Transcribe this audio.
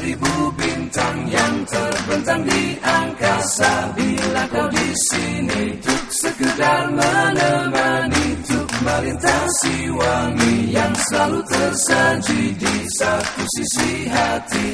Seribu bintang yang terbentang di angkasa. Bila kau di sini Tuk sekedar menemani Tuk melintasi wangi Yang selalu tersaji di satu sisi hati.